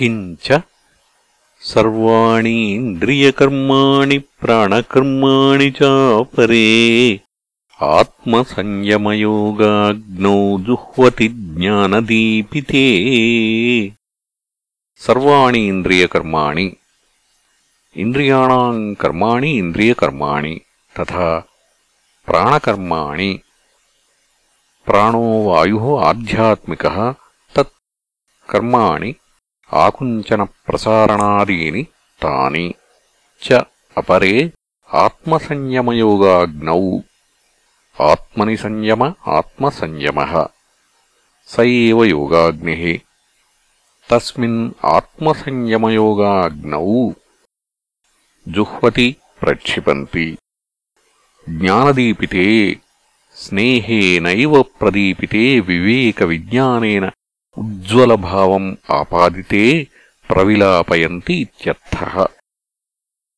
किञ्च सर्वाणीन्द्रियकर्माणि प्राणकर्माणि चापरे आत्मसंयमयोगाग्नौ जुह्वति ज्ञानदीपिते सर्वाणि इन्द्रियकर्माणि इन्द्रियाणाम् कर्माणि इन्द्रियकर्माणि तथा प्राणकर्माणि प्राणो वायुः आध्यात्मिकः तत् कर्माणि ఆకుంచన ప్రసారణాదీని తాని చ అపరే ఆత్మసంయమయోగాగ్నౌ. ఆత్మని సంయమ ఆత్మసంయమ. స ఏవ యోగాగ్ని. తస్మిన్ ఆత్మసంయమయోగాగ్నౌ. జుహ్వతి ప్రక్షిపంతి. జ్ఞానదీపితే స్నేహేనైవ ప్రదీపితే వివేక విజ్ఞానేన ఉజ్జ్వలభావం ఆపాదితే ప్రవిలాపయంతి ఇత్యర్థः.